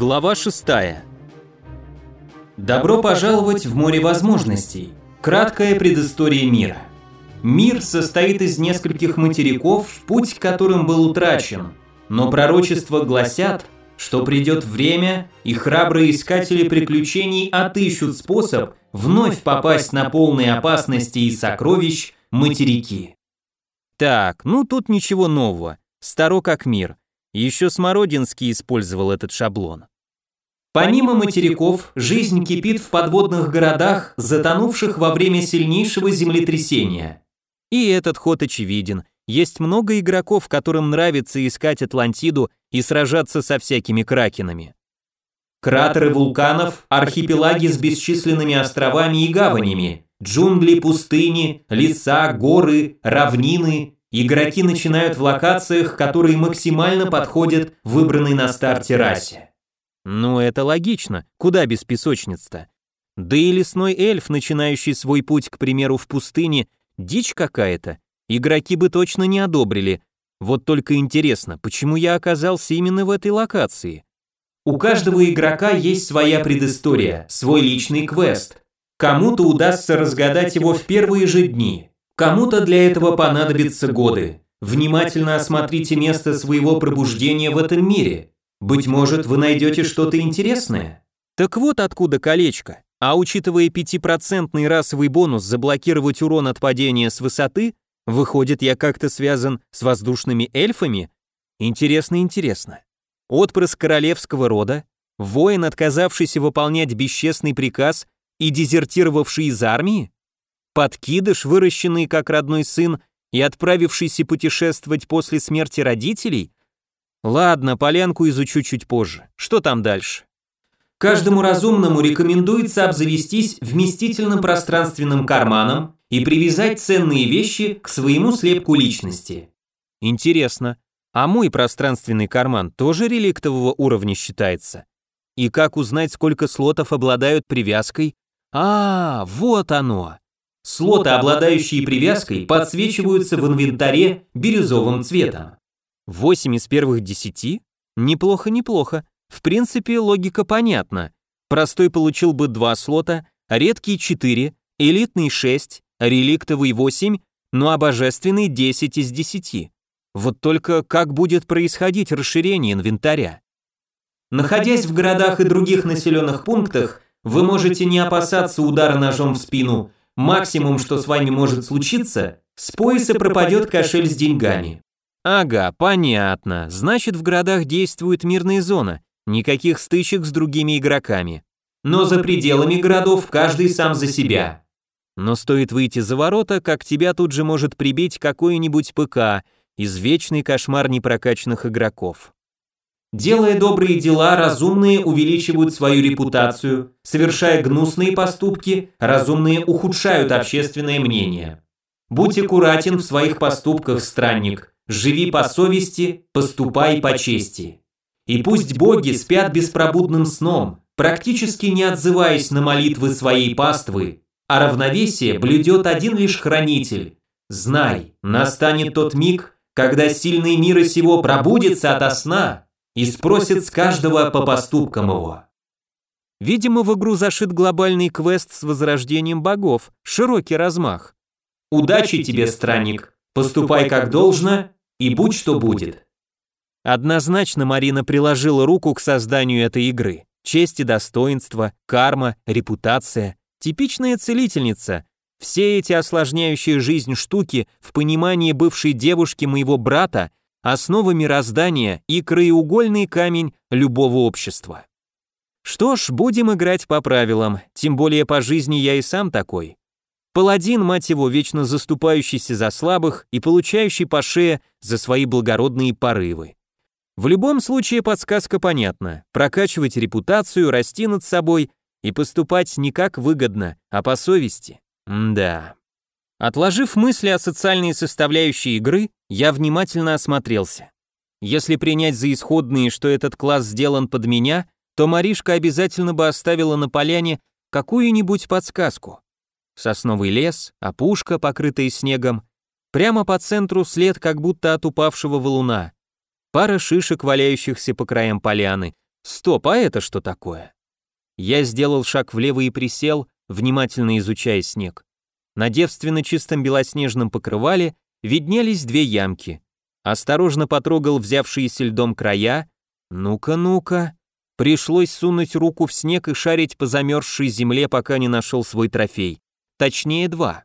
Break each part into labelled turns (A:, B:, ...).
A: Глава 6. Добро пожаловать в море возможностей. Краткая предыстория мира. Мир состоит из нескольких материков, путь к которым был утрачен. Но пророчества гласят, что придет время, и храбрые искатели приключений отыщут способ вновь попасть на полные опасности и сокровищ материки. Так, ну тут ничего нового. Старо как мир. Еще Смородинский использовал этот шаблон. Помимо материков, жизнь кипит в подводных городах, затонувших во время сильнейшего землетрясения. И этот ход очевиден. Есть много игроков, которым нравится искать Атлантиду и сражаться со всякими кракенами. Кратеры вулканов, архипелаги с бесчисленными островами и гаванями, джунгли, пустыни, леса, горы, равнины. Игроки начинают в локациях, которые максимально подходят выбранной на старте расе. Ну, это логично, куда без песочниц-то? Да и лесной эльф, начинающий свой путь, к примеру, в пустыне, дичь какая-то. Игроки бы точно не одобрили. Вот только интересно, почему я оказался именно в этой локации? У каждого игрока есть своя предыстория, свой личный квест. Кому-то удастся разгадать его в первые же дни, Кому-то для этого понадобятся годы. Внимательно осмотрите место своего пробуждения в этом мире. Быть может, вы найдете что-то интересное. Так вот откуда колечко. А учитывая пятипроцентный расовый бонус заблокировать урон от падения с высоты, выходит, я как-то связан с воздушными эльфами? Интересно, интересно. Отпрыск королевского рода, воин, отказавшийся выполнять бесчестный приказ и дезертировавший из армии? Подкидыш, выращенный как родной сын и отправившийся путешествовать после смерти родителей? Ладно, полянку изучу чуть позже. Что там дальше? Каждому разумному рекомендуется обзавестись вместительным пространственным карманом и привязать ценные вещи к своему слепку личности. Интересно, а мой пространственный карман тоже реликтового уровня считается? И как узнать, сколько слотов обладают привязкой? А, вот оно. Слоты, обладающие привязкой, подсвечиваются в инвентаре бирюзовым цветом. 8 из первых 10? Неплохо, неплохо. В принципе, логика понятна. Простой получил бы 2 слота, редкий 4, элитный 6, реликтовый 8, ну а божественный 10 из 10. Вот только как будет происходить расширение инвентаря? Находясь в городах и других населенных пунктах, вы можете не опасаться удара ножом в спину, Максимум, что с вами может случиться, с пояса пропадет кошель с деньгами. Ага, понятно. Значит, в городах действует мирная зона. Никаких стычек с другими игроками. Но за пределами городов каждый сам за себя. Но стоит выйти за ворота, как тебя тут же может прибить какой-нибудь ПК, извечный кошмар непрокачанных игроков. Делая добрые дела, разумные увеличивают свою репутацию, совершая гнусные поступки, разумные ухудшают общественное мнение. Будь аккуратен в своих поступках, странник, живи по совести, поступай по чести. И пусть боги спят беспробудным сном, практически не отзываясь на молитвы своей паствы, а равновесие блюдет один лишь хранитель. Знай, настанет тот миг, когда сильный мира сего пробудится ото сна, и спросит с каждого по поступкам его. Видимо, в игру зашит глобальный квест с возрождением богов, широкий размах. Удачи тебе, странник, поступай как должно и будь что будет. Однозначно Марина приложила руку к созданию этой игры. Честь и достоинство, карма, репутация. Типичная целительница. Все эти осложняющие жизнь штуки в понимании бывшей девушки моего брата основа мироздания и краеугольный камень любого общества. Что ж, будем играть по правилам, тем более по жизни я и сам такой. Паладин, мать его, вечно заступающийся за слабых и получающий по шее за свои благородные порывы. В любом случае подсказка понятна. Прокачивать репутацию, расти над собой и поступать не как выгодно, а по совести. М да. Отложив мысли о социальной составляющей игры, я внимательно осмотрелся. Если принять за исходные, что этот класс сделан под меня, то Маришка обязательно бы оставила на поляне какую-нибудь подсказку. Сосновый лес, опушка, покрытая снегом, прямо по центру след как будто от упавшего валуна, пара шишек, валяющихся по краям поляны, Стоп, а это что такое? Я сделал шаг влево и присел, внимательно изучая снег. На девственно чистом белоснежном покрывале виднелись две ямки. Осторожно потрогал взявшиеся льдом края. Ну-ка, ну-ка. Пришлось сунуть руку в снег и шарить по замерзшей земле, пока не нашел свой трофей. Точнее, два.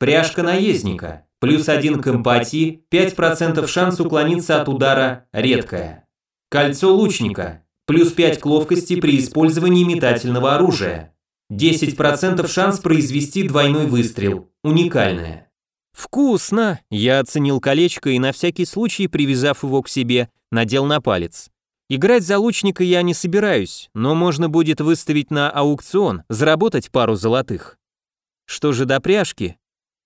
A: Пряжка наездника. Плюс один к эмпатии, 5% шанс уклониться от удара, редкая. Кольцо лучника. Плюс 5 к ловкости при использовании метательного оружия. 10% шанс произвести двойной выстрел, уникальное. Вкусно! Я оценил колечко и на всякий случай, привязав его к себе, надел на палец. Играть за лучника я не собираюсь, но можно будет выставить на аукцион, заработать пару золотых. Что же до пряжки?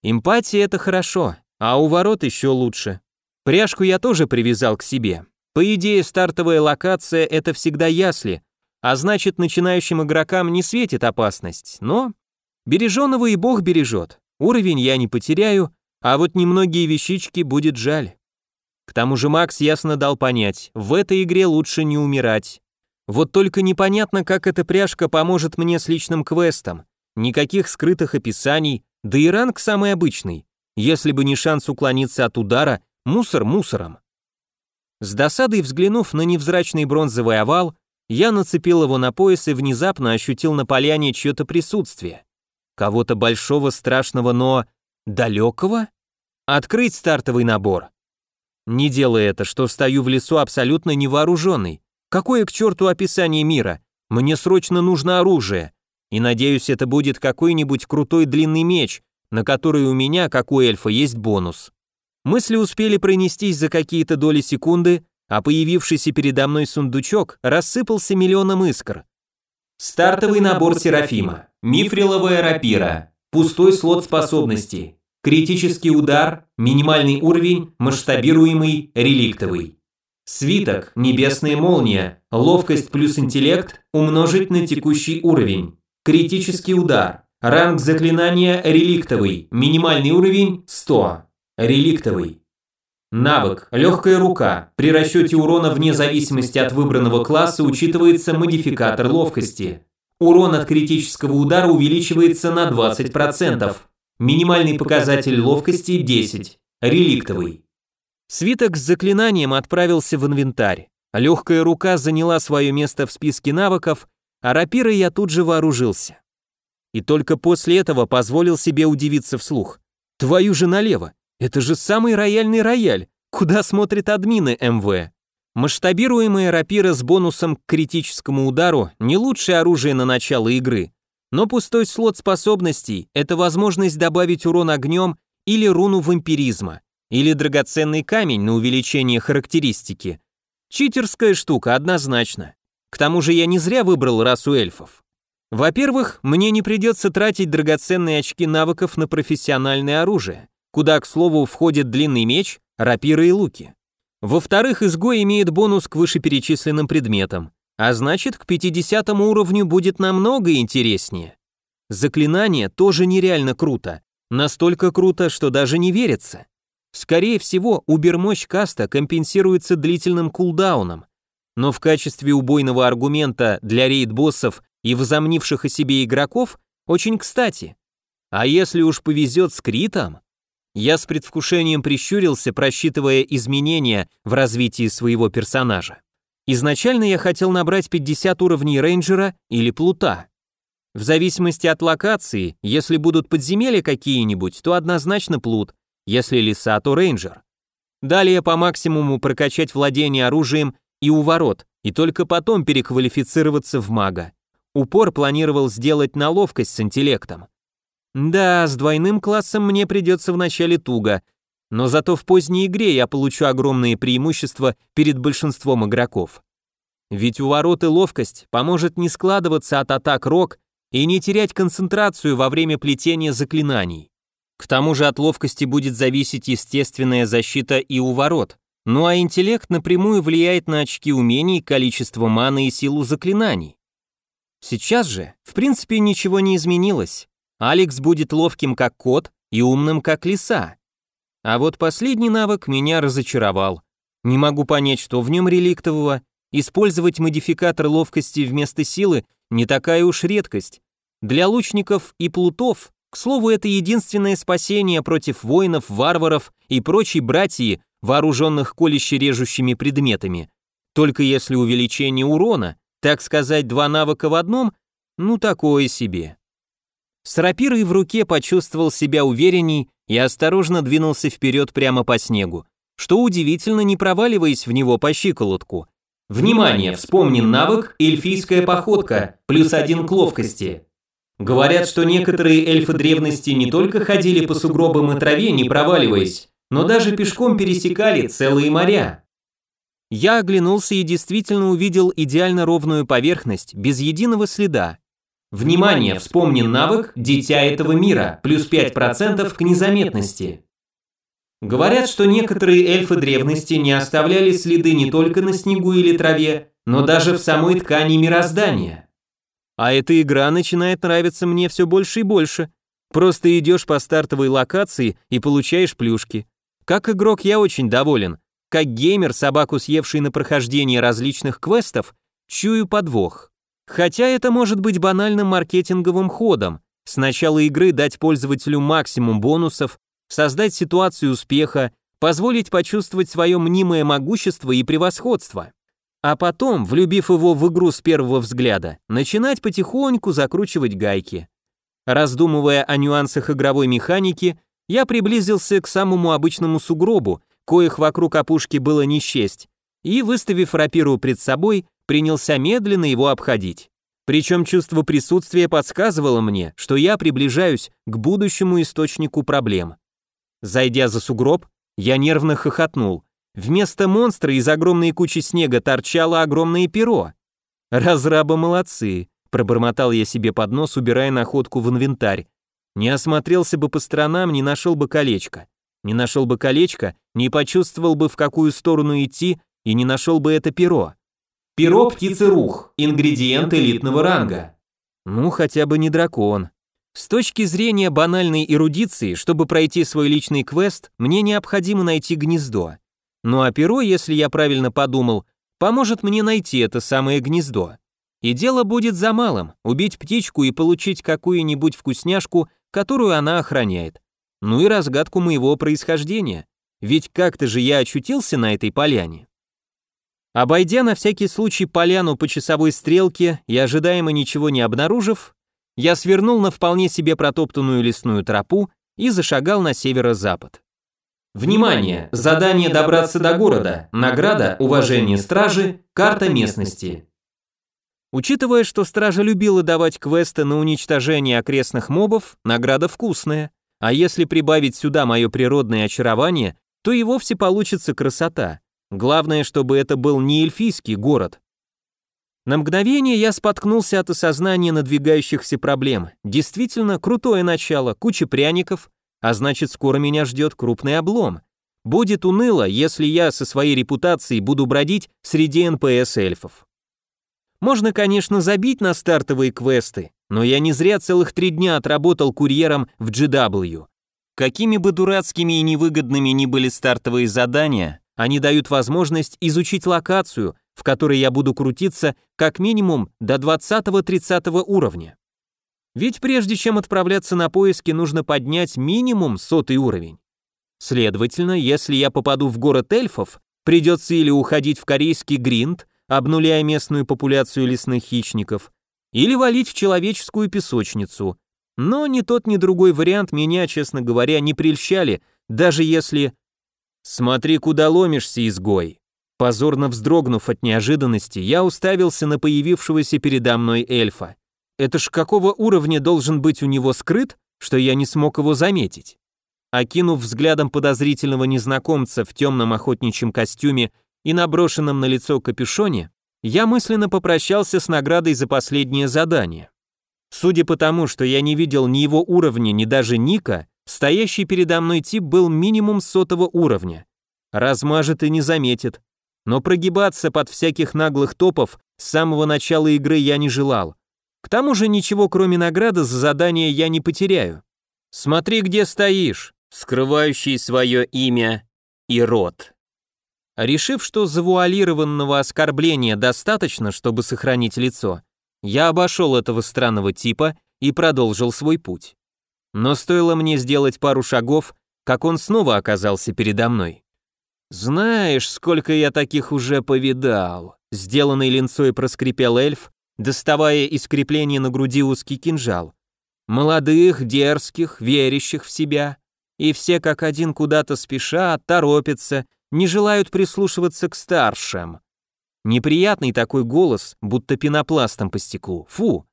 A: Эмпатия это хорошо, а у ворот еще лучше. Пряжку я тоже привязал к себе. По идее, стартовая локация это всегда ясли, а значит, начинающим игрокам не светит опасность, но береженого и бог бережет. Уровень я не потеряю, а вот немногие вещички будет жаль. К тому же Макс ясно дал понять, в этой игре лучше не умирать. Вот только непонятно, как эта пряжка поможет мне с личным квестом. Никаких скрытых описаний, да и ранг самый обычный. Если бы не шанс уклониться от удара, мусор мусором. С досадой взглянув на невзрачный бронзовый овал, я нацепил его на пояс и внезапно ощутил на поляне чье-то присутствие. Кого-то большого, страшного, но... далекого? Открыть стартовый набор. Не делай это, что стою в лесу абсолютно невооруженный. Какое к черту описание мира? Мне срочно нужно оружие. И надеюсь, это будет какой-нибудь крутой длинный меч, на который у меня, как у эльфа, есть бонус. Мысли успели пронестись за какие-то доли секунды, а появившийся передо мной сундучок рассыпался миллионом искр. Стартовый набор Серафима. Мифриловая рапира. Пустой слот способностей. Критический удар, минимальный уровень, масштабируемый, реликтовый. Свиток, небесная молния, ловкость плюс интеллект умножить на текущий уровень. Критический удар, ранг заклинания реликтовый, минимальный уровень 100. Реликтовый. Навык «Легкая рука». При расчете урона вне зависимости от выбранного класса учитывается модификатор ловкости. Урон от критического удара увеличивается на 20%. Минимальный показатель ловкости 10. Реликтовый. Свиток с заклинанием отправился в инвентарь. Легкая рука заняла свое место в списке навыков, а рапирой я тут же вооружился. И только после этого позволил себе удивиться вслух. Твою же налево, это же самый рояльный рояль, куда смотрят админы МВ. Масштабируемая рапира с бонусом к критическому удару не лучшее оружие на начало игры, но пустой слот способностей – это возможность добавить урон огнем или руну вампиризма, или драгоценный камень на увеличение характеристики. Читерская штука, однозначно. К тому же я не зря выбрал расу эльфов. Во-первых, мне не придется тратить драгоценные очки навыков на профессиональное оружие, куда, к слову, входит длинный меч, рапиры и луки. Во-вторых, изгой имеет бонус к вышеперечисленным предметам, а значит, к 50 уровню будет намного интереснее. Заклинание тоже нереально круто. Настолько круто, что даже не верится. Скорее всего, убермощь каста компенсируется длительным кулдауном. Но в качестве убойного аргумента для рейд-боссов и возомнивших о себе игроков очень кстати. А если уж повезет с критом? Я с предвкушением прищурился, просчитывая изменения в развитии своего персонажа. Изначально я хотел набрать 50 уровней рейнджера или плута. В зависимости от локации, если будут подземелья какие-нибудь, то однозначно плут, если леса, то рейнджер. Далее по максимуму прокачать владение оружием и у ворот, и только потом переквалифицироваться в мага. Упор планировал сделать на ловкость с интеллектом. Да, с двойным классом мне придется вначале туго, но зато в поздней игре я получу огромные преимущества перед большинством игроков. Ведь у ворот и ловкость поможет не складываться от атак рок и не терять концентрацию во время плетения заклинаний. К тому же от ловкости будет зависеть естественная защита и у ворот, ну а интеллект напрямую влияет на очки умений, количество маны и силу заклинаний. Сейчас же, в принципе, ничего не изменилось. Алекс будет ловким как кот и умным как лиса. А вот последний навык меня разочаровал. Не могу понять, что в нем реликтового, использовать модификатор ловкости вместо силы не такая уж редкость. Для лучников и плутов, к слову, это единственное спасение против воинов, варваров и прочей братьи, вооруженных колюще-режущими предметами. Только если увеличение урона, так сказать, два навыка в одном, ну такое себе. С рапирой в руке почувствовал себя уверенней и осторожно двинулся вперед прямо по снегу, что удивительно не проваливаясь в него по щиколотку. Внимание, вспомнен навык «Эльфийская походка», плюс один к ловкости. Говорят, что некоторые эльфы древности не только ходили по сугробам и траве, не проваливаясь, но даже пешком пересекали целые моря. Я оглянулся и действительно увидел идеально ровную поверхность, без единого следа. Внимание, вспомнен навык «Дитя этого мира», плюс 5% к незаметности. Говорят, что некоторые эльфы древности не оставляли следы не только на снегу или траве, но даже в самой ткани мироздания. А эта игра начинает нравиться мне все больше и больше. Просто идешь по стартовой локации и получаешь плюшки. Как игрок я очень доволен. Как геймер, собаку съевший на прохождение различных квестов, чую подвох. Хотя это может быть банальным маркетинговым ходом. С начала игры дать пользователю максимум бонусов, создать ситуацию успеха, позволить почувствовать свое мнимое могущество и превосходство. А потом, влюбив его в игру с первого взгляда, начинать потихоньку закручивать гайки. Раздумывая о нюансах игровой механики, я приблизился к самому обычному сугробу, коих вокруг опушки было не счесть, и, выставив рапиру пред собой, принялся медленно его обходить. Причем чувство присутствия подсказывало мне, что я приближаюсь к будущему источнику проблем. Зайдя за сугроб, я нервно хохотнул. Вместо монстра из огромной кучи снега торчало огромное перо. «Разрабы молодцы», — пробормотал я себе под нос, убирая находку в инвентарь. Не осмотрелся бы по сторонам, не нашел бы колечко. Не нашел бы колечко, не почувствовал бы, в какую сторону идти, и не нашел бы это перо. Перо птицы рух, ингредиент элитного ранга. Ну, хотя бы не дракон. С точки зрения банальной эрудиции, чтобы пройти свой личный квест, мне необходимо найти гнездо. Ну а перо, если я правильно подумал, поможет мне найти это самое гнездо. И дело будет за малым – убить птичку и получить какую-нибудь вкусняшку, которую она охраняет. Ну и разгадку моего происхождения. Ведь как-то же я очутился на этой поляне. Обойдя на всякий случай поляну по часовой стрелке и ожидаемо ничего не обнаружив, я свернул на вполне себе протоптанную лесную тропу и зашагал на северо-запад. Внимание! Задание добраться до города. Награда, уважение стражи, карта местности. Учитывая, что стража любила давать квесты на уничтожение окрестных мобов, награда вкусная. А если прибавить сюда мое природное очарование, то и вовсе получится красота. Главное, чтобы это был не эльфийский город, на мгновение я споткнулся от осознания надвигающихся проблем. Действительно, крутое начало, куча пряников, а значит, скоро меня ждет крупный облом. Будет уныло, если я со своей репутацией буду бродить среди НПС-эльфов. Можно, конечно, забить на стартовые квесты, но я не зря целых три дня отработал курьером в GW. Какими бы дурацкими и невыгодными ни были стартовые задания, они дают возможность изучить локацию, в которой я буду крутиться как минимум до 20-30 уровня. Ведь прежде чем отправляться на поиски, нужно поднять минимум сотый уровень. Следовательно, если я попаду в город эльфов, придется или уходить в корейский гринд, обнуляя местную популяцию лесных хищников, или валить в человеческую песочницу. Но ни тот, ни другой вариант меня, честно говоря, не прельщали, даже если... Смотри, куда ломишься, изгой. Позорно вздрогнув от неожиданности, я уставился на появившегося передо мной эльфа. Это ж какого уровня должен быть у него скрыт, что я не смог его заметить? Окинув взглядом подозрительного незнакомца в темном охотничьем костюме и наброшенном на лицо капюшоне, я мысленно попрощался с наградой за последнее задание. Судя по тому, что я не видел ни его уровня, ни даже ника, стоящий передо мной тип был минимум сотого уровня. Размажет и не заметит, но прогибаться под всяких наглых топов с самого начала игры я не желал. К тому же ничего кроме награды за задание я не потеряю. Смотри, где стоишь, скрывающий свое имя и род. Решив, что завуалированного оскорбления достаточно, чтобы сохранить лицо, я обошел этого странного типа и продолжил свой путь. Но стоило мне сделать пару шагов, как он снова оказался передо мной. «Знаешь, сколько я таких уже повидал», — сделанный линцой проскрипел эльф, доставая из крепления на груди узкий кинжал. «Молодых, дерзких, верящих в себя. И все как один куда-то спешат, торопятся, не желают прислушиваться к старшим. Неприятный такой голос, будто пенопластом по стеклу. Фу!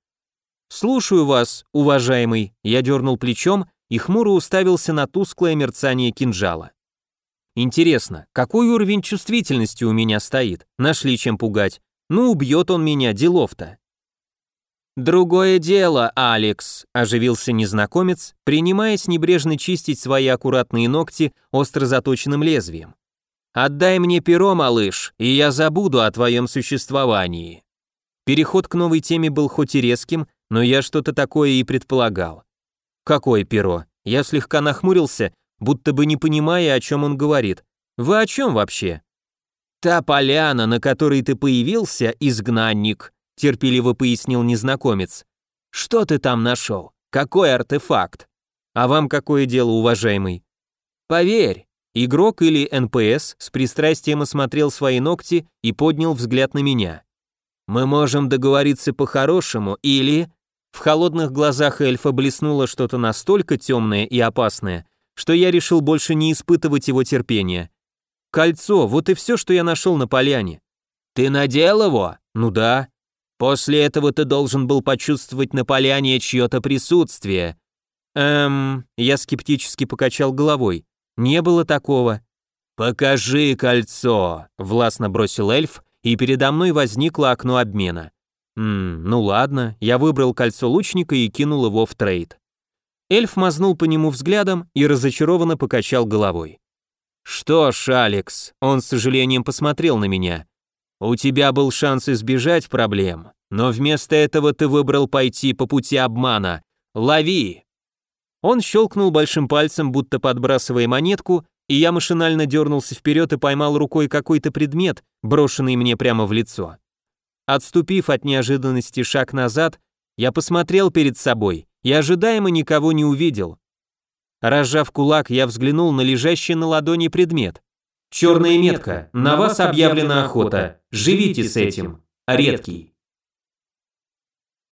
A: «Слушаю вас, уважаемый», — я дернул плечом и хмуро уставился на тусклое мерцание кинжала. Интересно, какой уровень чувствительности у меня стоит? Нашли чем пугать. Ну, убьет он меня, делов-то. «Другое дело, Алекс», – оживился незнакомец, принимаясь небрежно чистить свои аккуратные ногти остро заточенным лезвием. «Отдай мне перо, малыш, и я забуду о твоем существовании». Переход к новой теме был хоть и резким, но я что-то такое и предполагал. «Какое перо?» Я слегка нахмурился, будто бы не понимая, о чем он говорит. «Вы о чем вообще?» «Та поляна, на которой ты появился, изгнанник», терпеливо пояснил незнакомец. «Что ты там нашел? Какой артефакт? А вам какое дело, уважаемый?» «Поверь, игрок или НПС с пристрастием осмотрел свои ногти и поднял взгляд на меня. Мы можем договориться по-хорошему или...» В холодных глазах эльфа блеснуло что-то настолько темное и опасное, что я решил больше не испытывать его терпения. Кольцо, вот и все, что я нашел на поляне. Ты надел его? Ну да. После этого ты должен был почувствовать на поляне чье-то присутствие. Эм, я скептически покачал головой. Не было такого. Покажи кольцо, властно бросил эльф, и передо мной возникло окно обмена. Ммм, ну ладно, я выбрал кольцо лучника и кинул его в трейд. Эльф мазнул по нему взглядом и разочарованно покачал головой. «Что ж, Алекс», он с сожалением посмотрел на меня, «у тебя был шанс избежать проблем, но вместо этого ты выбрал пойти по пути обмана. Лови!» Он щелкнул большим пальцем, будто подбрасывая монетку, и я машинально дернулся вперед и поймал рукой какой-то предмет, брошенный мне прямо в лицо. Отступив от неожиданности шаг назад, я посмотрел перед собой и ожидаемо никого не увидел. Разжав кулак, я взглянул на лежащий на ладони предмет. «Черная метка. На вас объявлена охота. Живите с этим. Редкий».